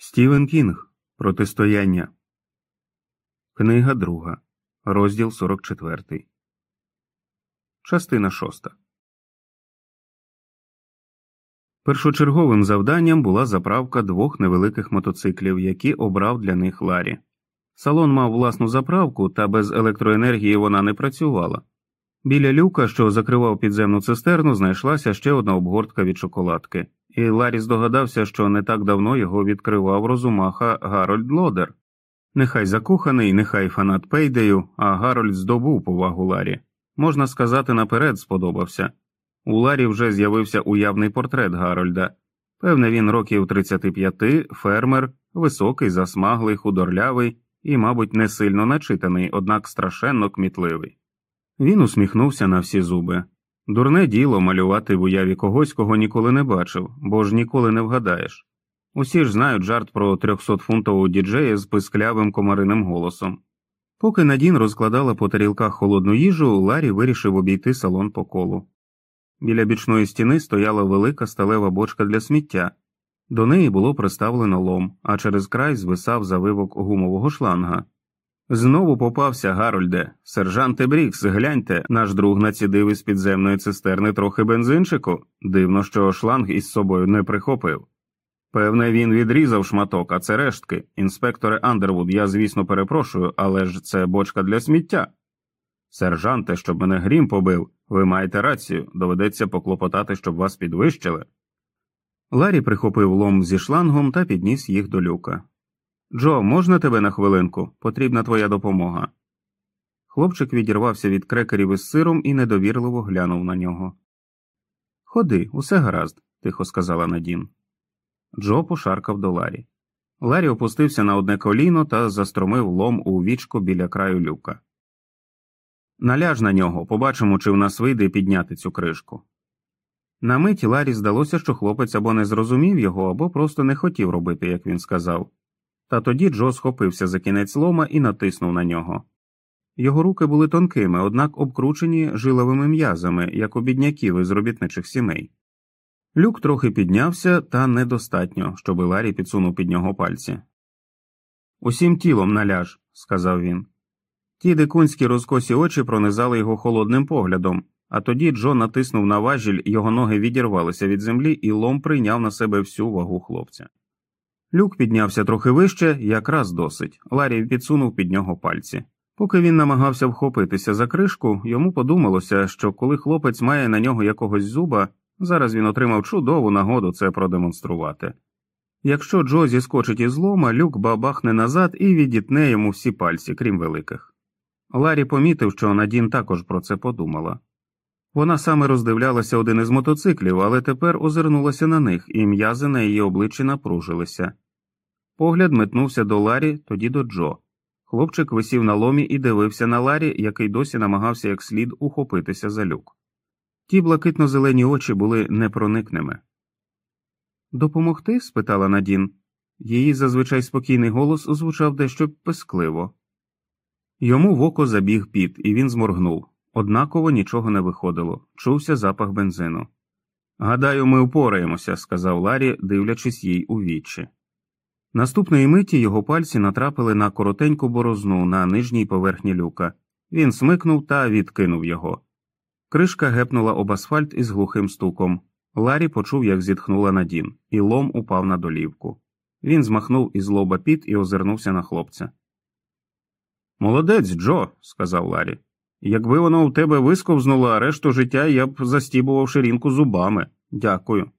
Стівен Кінг Протистояння. Книга друга. Розділ 44. Частина шоста. Першочерговим завданням була заправка двох невеликих мотоциклів, які обрав для них Ларі. Салон мав власну заправку, та без електроенергії вона не працювала. Біля люка, що закривав підземну цистерну, знайшлася ще одна обгортка від шоколадки і Ларі здогадався, що не так давно його відкривав розумаха Гарольд Лодер. Нехай закоханий, нехай фанат Пейдею, а Гарольд здобув повагу Ларі. Можна сказати, наперед сподобався. У Ларі вже з'явився уявний портрет Гарольда. Певне, він років 35, фермер, високий, засмаглий, худорлявий і, мабуть, не сильно начитаний, однак страшенно кмітливий. Він усміхнувся на всі зуби. Дурне діло малювати в уяві когось, кого ніколи не бачив, бо ж ніколи не вгадаєш. Усі ж знають жарт про 300-фунтового діджея з писклявим комариним голосом. Поки Надін розкладала по тарілках холодну їжу, Ларі вирішив обійти салон по колу. Біля бічної стіни стояла велика сталева бочка для сміття, до неї було приставлено лом, а через край звисав завивок гумового шланга. Знову попався Гарольде. Сержанте Брікс, гляньте, наш друг націдив із підземної цистерни трохи бензинчику. Дивно, що шланг із собою не прихопив. Певне, він відрізав шматок, а це рештки. Інспекторе Андервуд, я, звісно, перепрошую, але ж це бочка для сміття. Сержанте, щоб мене грім побив, ви маєте рацію, доведеться поклопотати, щоб вас підвищили. Ларі прихопив лом зі шлангом та підніс їх до люка. Джо, можна тебе на хвилинку? Потрібна твоя допомога. Хлопчик відірвався від крекерів із сиром і недовірливо глянув на нього. Ходи, усе гаразд, тихо сказала Надін. Джо пошаркав до Ларі. Ларі опустився на одне коліно та застромив лом у вічко біля краю люка. Наляж на нього, побачимо, чи в нас вийде підняти цю кришку. На мить Ларі здалося, що хлопець або не зрозумів його, або просто не хотів робити, як він сказав. Та тоді Джо схопився за кінець лома і натиснув на нього. Його руки були тонкими, однак обкручені жиловими м'язами, як у бідняків із робітничих сімей. Люк трохи піднявся, та недостатньо, щоби Ларі підсунув під нього пальці. Усім тілом наляж, сказав він. Ті дикунські розкосі очі пронизали його холодним поглядом, а тоді Джо натиснув на важіль, його ноги відірвалися від землі, і лом прийняв на себе всю вагу хлопця. Люк піднявся трохи вище, якраз досить. Ларі підсунув під нього пальці. Поки він намагався вхопитися за кришку, йому подумалося, що коли хлопець має на нього якогось зуба, зараз він отримав чудову нагоду це продемонструвати. Якщо Джо зіскочить із лома, люк бабахне назад і відітне йому всі пальці, крім великих. Ларі помітив, що Надін також про це подумала. Вона саме роздивлялася один із мотоциклів, але тепер озирнулася на них, і м'язи на її обличчі напружилися. Погляд метнувся до Ларі, тоді до Джо. Хлопчик висів на ломі і дивився на Ларі, який досі намагався як слід ухопитися за люк. Ті блакитно зелені очі були непроникними. Допомогти? спитала Надін. Її зазвичай спокійний голос звучав дещо пискливо. Йому в око забіг піт, і він зморгнув. Однаково нічого не виходило, чувся запах бензину. Гадаю, ми впораємося, сказав Ларі, дивлячись їй у вічі. Наступної миті його пальці натрапили на коротеньку борозну на нижній поверхні люка. Він смикнув та відкинув його. Кришка гепнула об асфальт із глухим стуком. Ларі почув, як зітхнула Надін, і лом упав на долівку. Він змахнув із лоба піт і озирнувся на хлопця. Молодець, Джо, сказав Ларі. Якби воно у тебе висковзнуло, а решту життя я б застібував ширинку зубами. Дякую.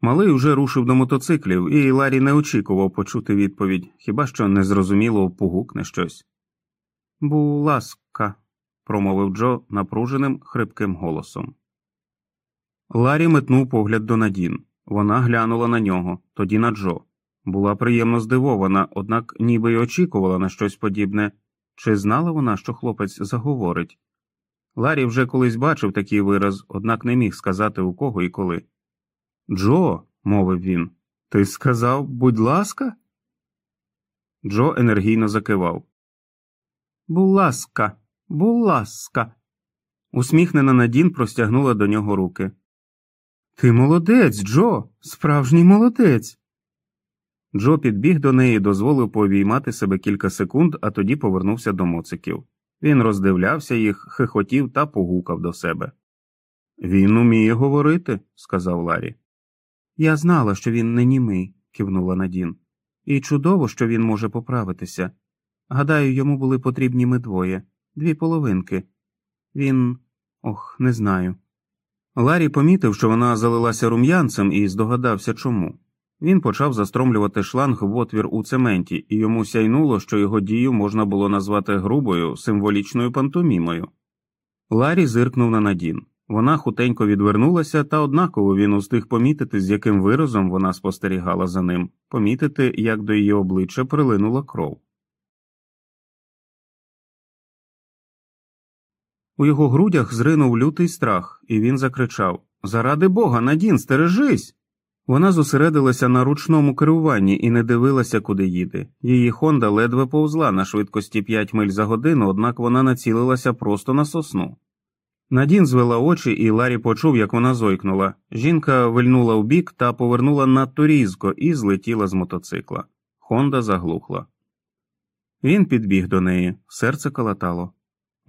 Малий уже рушив до мотоциклів, і Ларі не очікував почути відповідь, хіба що незрозуміло погукне щось. Бу ласка, промовив Джо напруженим, хрипким голосом. Ларі метнув погляд до Надін. Вона глянула на нього, тоді на Джо. Була приємно здивована, однак ніби й очікувала на щось подібне. Чи знала вона, що хлопець заговорить? Ларі вже колись бачив такий вираз, однак не міг сказати у кого і коли. Джо, мовив він, ти сказав, будь ласка? Джо енергійно закивав. Будь ласка, будь ласка. Усміхнена Надін простягнула до нього руки. Ти молодець, Джо, справжній молодець. Джо підбіг до неї, дозволив повіймати себе кілька секунд, а тоді повернувся до моциків. Він роздивлявся їх, хихотів та погукав до себе. Він уміє говорити, сказав Ларі. Я знала, що він не німий, кивнула Надін. І чудово, що він може поправитися. Гадаю, йому були потрібні ми двоє, дві половинки. Він. ох, не знаю. Ларі помітив, що вона залилася рум'янцем і здогадався чому. Він почав застромлювати шланг в отвір у цементі, і йому сяйнуло, що його дію можна було назвати грубою, символічною пантомімою. Ларі зиркнув на Надін. Вона хутенько відвернулася, та однаково він устиг помітити, з яким виразом вона спостерігала за ним, помітити, як до її обличчя прилинула кров. У його грудях зринув лютий страх, і він закричав Заради бога, Надін, стережись. Вона зосередилася на ручному керуванні і не дивилася, куди їде. Її Хонда ледве повзла на швидкості 5 миль за годину, однак вона націлилася просто на сосну. Надін звела очі, і Ларі почув, як вона зойкнула. Жінка вильнула в бік та повернула надто різко і злетіла з мотоцикла. Хонда заглухла. Він підбіг до неї, серце калатало.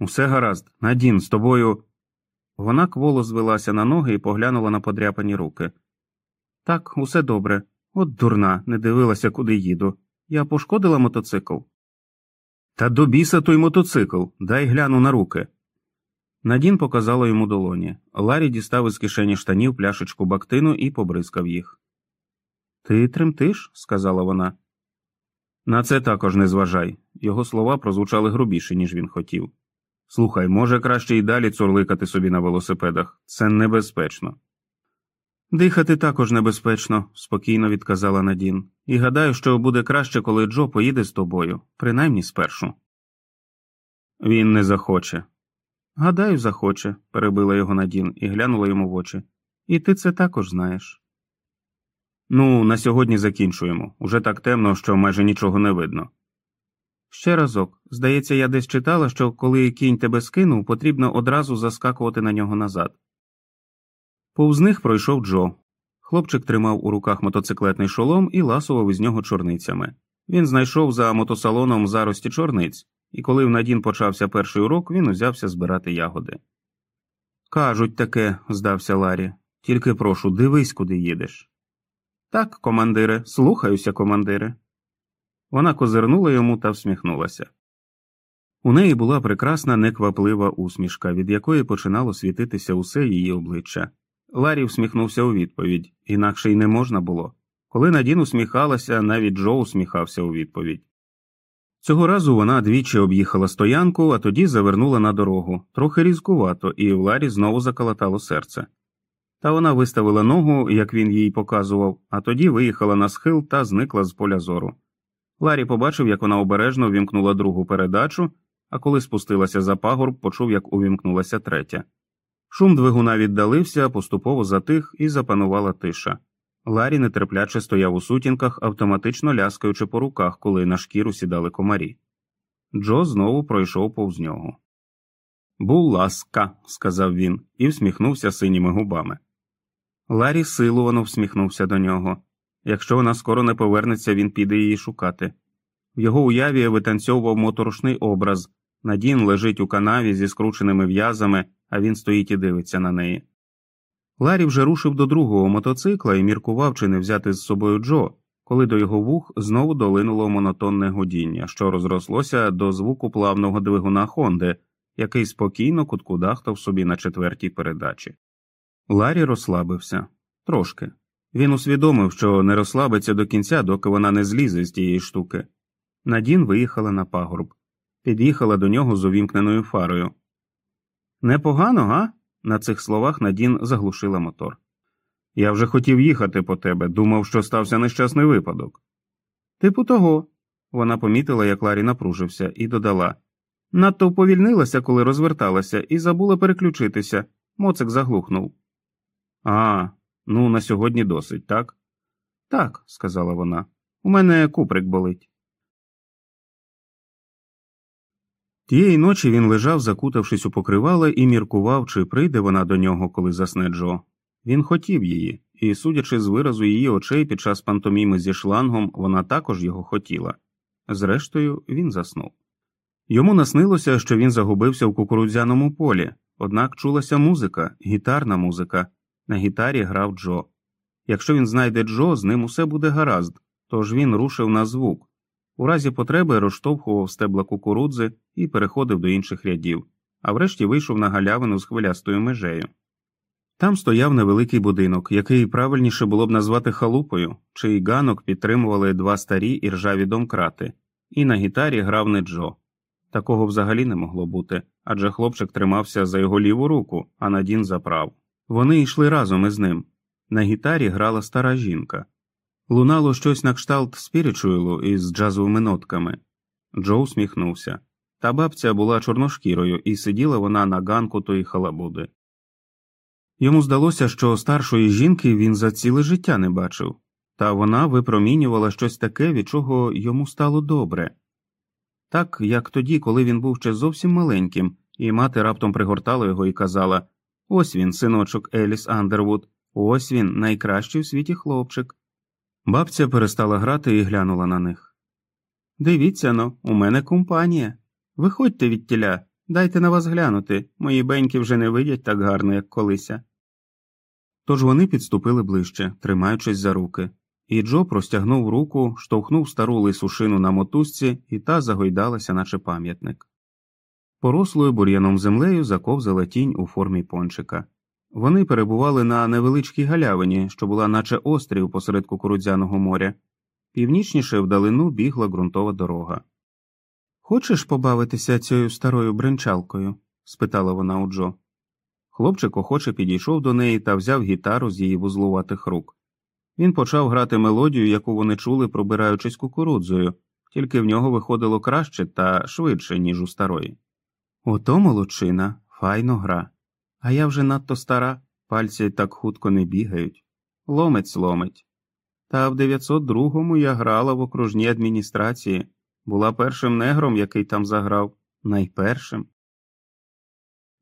Усе гаразд, Надін, з тобою. Вона кволо звелася на ноги і поглянула на подряпані руки. Так, усе добре. От дурна, не дивилася, куди їду. Я пошкодила мотоцикл. Та до біса той мотоцикл, дай гляну на руки. Надін показала йому долоні. Ларі дістав із кишені штанів пляшечку бактину і побризкав їх. Ти тремтиш? сказала вона. На це також не зважай. Його слова прозвучали грубіше, ніж він хотів. Слухай, може, краще й далі цурликати собі на велосипедах. Це небезпечно. Дихати також небезпечно, спокійно відказала Надін, і гадаю, що буде краще, коли Джо поїде з тобою, принаймні спершу. Він не захоче. Гадаю, захоче, перебила його Надін і глянула йому в очі. І ти це також знаєш. Ну, на сьогодні закінчуємо. Уже так темно, що майже нічого не видно. Ще разок, здається, я десь читала, що коли кінь тебе скинув, потрібно одразу заскакувати на нього назад. Повз них пройшов Джо. Хлопчик тримав у руках мотоциклетний шолом і ласував із нього чорницями. Він знайшов за мотосалоном зарості чорниць, і коли в Надін почався перший урок, він узявся збирати ягоди. Кажуть таке, здався Ларі, тільки прошу, дивись, куди їдеш. Так, командире, слухаюся, командире. Вона козирнула йому та всміхнулася. У неї була прекрасна некваплива усмішка, від якої починало світитися усе її обличчя. Ларі всміхнувся у відповідь, інакше й не можна було. Коли Надін усміхалася, навіть Джо усміхався у відповідь. Цього разу вона двічі об'їхала стоянку, а тоді завернула на дорогу, трохи різкувато, і в Ларі знову заколотало серце. Та вона виставила ногу, як він їй показував, а тоді виїхала на схил та зникла з поля зору. Ларі побачив, як вона обережно вімкнула другу передачу, а коли спустилася за пагорб, почув, як увімкнулася третя. Шум двигуна віддалився, поступово затих і запанувала тиша. Ларі нетерпляче стояв у сутінках, автоматично ляскаючи по руках, коли на шкіру сідали комарі. Джо знову пройшов повз нього. Бу ласка, сказав він і всміхнувся синіми губами. Ларі силувано всміхнувся до нього. Якщо вона скоро не повернеться, він піде її шукати. В його уяві витанцьовував моторошний образ Надін лежить у канаві зі скрученими в'язами, а він стоїть і дивиться на неї. Ларі вже рушив до другого мотоцикла і міркував, чи не взяти з собою Джо, коли до його вух знову долинуло монотонне гудіння, що розрослося до звуку плавного двигуна Хонди, який спокійно куткудахтав собі на четвертій передачі. Ларі розслабився трошки. Він усвідомив, що не розслабиться до кінця, доки вона не злізе з тієї штуки. Надін виїхала на пагорб, під'їхала до нього з увімкненою фарою. Непогано, га? На цих словах Надін заглушила мотор. Я вже хотів їхати по тебе, думав, що стався нещасний випадок. Типу того. Вона помітила, як Ларі напружився, і додала надто уповільнилася, коли розверталася, і забула переключитися. Моцик заглухнув. А, ну на сьогодні досить, так? Так, сказала вона. У мене куприк болить. Тієї ночі він лежав, закутавшись у покривало, і міркував, чи прийде вона до нього, коли засне Джо. Він хотів її, і, судячи з виразу її очей під час пантоміми зі шлангом, вона також його хотіла. Зрештою, він заснув. Йому наснилося, що він загубився в кукурудзяному полі, однак чулася музика, гітарна музика. На гітарі грав Джо. Якщо він знайде Джо, з ним усе буде гаразд, тож він рушив на звук. У разі потреби розштовхував стебла кукурудзи і переходив до інших рядів, а врешті вийшов на галявину з хвилястою межею. Там стояв невеликий будинок, який правильніше було б назвати халупою, чий ганок підтримували два старі і ржаві домкрати, і на гітарі грав не Джо. Такого взагалі не могло бути, адже хлопчик тримався за його ліву руку, а Надін за прав. Вони йшли разом із ним. На гітарі грала стара жінка. Лунало щось на кшталт спірічуелу із джазовими нотками. Джо усміхнувся. Та бабця була чорношкірою, і сиділа вона на ганку тої халабуди. Йому здалося, що старшої жінки він за ціле життя не бачив, та вона випромінювала щось таке, від чого йому стало добре. Так, як тоді, коли він був ще зовсім маленьким, і мати раптом пригортала його і казала Ось він, синочок Еліс Андервуд, ось він, найкращий у світі хлопчик. Бабця перестала грати і глянула на них. Дивіться но, у мене компанія. Виходьте від тіля, дайте на вас глянути, мої беньки вже не видять так гарно, як колися. Тож вони підступили ближче, тримаючись за руки, і Джо простягнув руку, штовхнув стару лису шину на мотузці, і та загойдалася, наче пам'ятник. Порослою бур'яном землею заковзала тінь у формі пончика. Вони перебували на невеличкій галявині, що була наче острів посеред кукурудзяного моря. Північніше вдалину бігла ґрунтова дорога. Хочеш побавитися цією старою бренчалкою? спитала вона у Джо. Хлопчик охоче підійшов до неї та взяв гітару з її вузлуватих рук. Він почав грати мелодію, яку вони чули, пробираючись кукурудзою, тільки в нього виходило краще та швидше, ніж у старої. Ото молодчина, файно гра. А я вже надто стара, пальці так хутко не бігають. Ломець ломить. Та в 902-му я грала в окружній адміністрації, була першим негром, який там заграв, найпершим.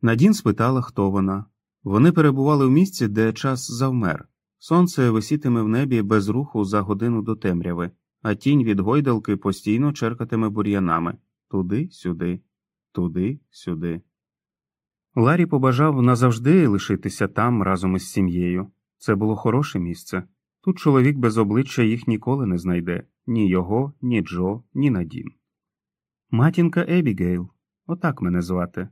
Надін спитала, хто вона. Вони перебували в місці, де час завмер. Сонце висітиме в небі без руху за годину до темряви, а тінь від гойдалки постійно черкатиме бур'янами туди, сюди, туди, сюди. Ларі побажав назавжди лишитися там разом із сім'єю. Це було хороше місце. Тут чоловік без обличчя їх ніколи не знайде ні його, ні Джо, ні Надін. Матінка Ебігейл, отак мене звати.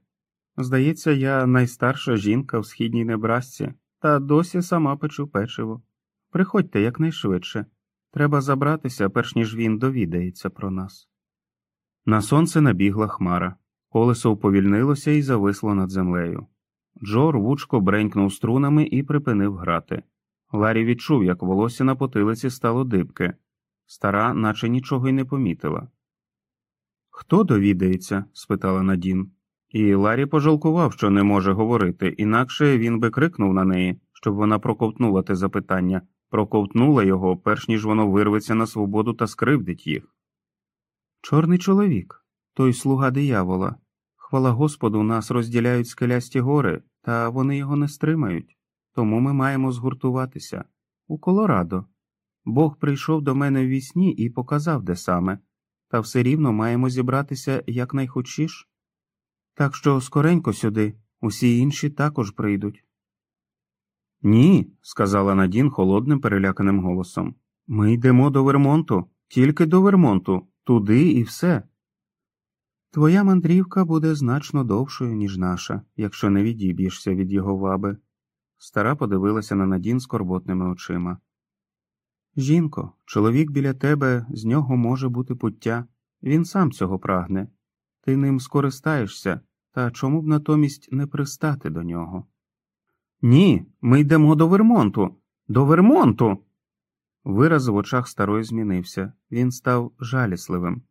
Здається, я найстарша жінка в східній небрасці, та досі сама печу печиво. Приходьте якнайшвидше. Треба забратися, перш ніж він довідається про нас. На сонце набігла хмара. Колесо уповільнилося і зависло над землею. Джо рвучко бренькнув струнами і припинив грати. Ларі відчув, як волосся на потилиці стало дибке. Стара, наче нічого й не помітила. Хто довідається? спитала Надін. І Ларі пожалкував, що не може говорити, інакше він би крикнув на неї, щоб вона проковтнула те запитання, проковтнула його, перш ніж воно вирветься на свободу та скривдить їх. Чорний чоловік, той слуга диявола. Хвала Господу, нас розділяють скелясті гори, та вони його не стримають. Тому ми маємо згуртуватися у Колорадо. Бог прийшов до мене в вісні і показав, де саме, та все рівно маємо зібратися якнайхучіш. Так що скоренько сюди, усі інші також прийдуть. Ні, сказала Надін холодним переляканим голосом. Ми йдемо до Вермонту, тільки до Вермонту, туди і все. Твоя мандрівка буде значно довшою, ніж наша, якщо не відіб'єшся від його ваби. Стара подивилася на Надін скорботними очима. Жінко, чоловік біля тебе, з нього може бути пуття, він сам цього прагне. Ти ним скористаєшся, та чому б натомість не пристати до нього? Ні, ми йдемо до Вермонту, до Вермонту. Вираз в очах старої змінився, він став жалісливим.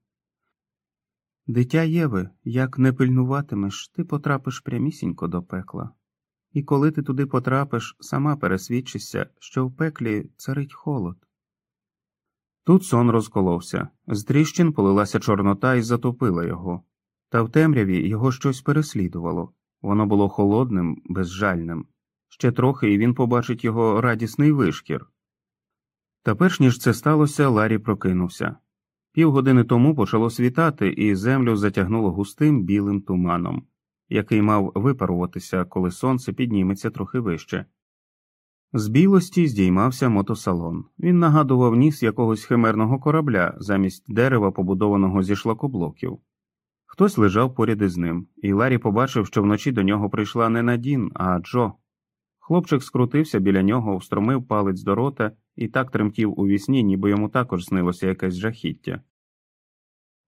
Дитя Єви, як не пильнуватимеш, ти потрапиш прямісінько до пекла. І коли ти туди потрапиш, сама пересвідчишся, що в пеклі царить холод. Тут сон розколовся, з тріщин полилася чорнота і затопила його, та в темряві його щось переслідувало воно було холодним, безжальним. Ще трохи і він побачить його радісний вишкір. Та перш ніж це сталося, Ларі прокинувся. Півгодини тому почало світати, і землю затягнуло густим білим туманом, який мав випаруватися, коли сонце підніметься трохи вище. З білості здіймався мотосалон. Він нагадував ніс якогось химерного корабля замість дерева, побудованого зі шлакоблоків. Хтось лежав поряд із ним, і Ларі побачив, що вночі до нього прийшла не Надін, а Джо. Хлопчик скрутився біля нього, встромив палець до рота і так тремтів у вісні, ніби йому також снилося якесь жахіття.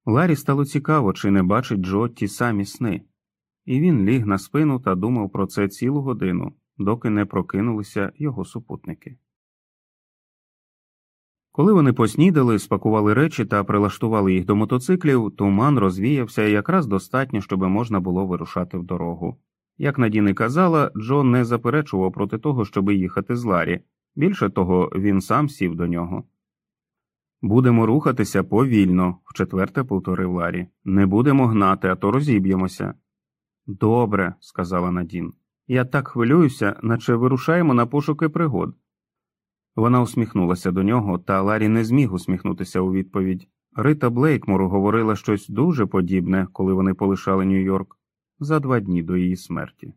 Ларі стало цікаво, чи не бачить Джо ті самі сни, і він ліг на спину та думав про це цілу годину, доки не прокинулися його супутники. Коли вони поснідали, спакували речі та прилаштували їх до мотоциклів, туман розвіявся якраз достатньо, щоб можна було вирушати в дорогу. Як Надіни казала, Джон не заперечував проти того, щоби їхати з Ларі. Більше того, він сам сів до нього. Будемо рухатися повільно, вчетверте повторив Ларі. Не будемо гнати, а то розіб'ємося. Добре, сказала Надін. Я так хвилююся, наче вирушаємо на пошуки пригод. Вона усміхнулася до нього, та Ларі не зміг усміхнутися у відповідь. Рита Блейкмору говорила щось дуже подібне, коли вони полишали Нью-Йорк за два дні до її смерті.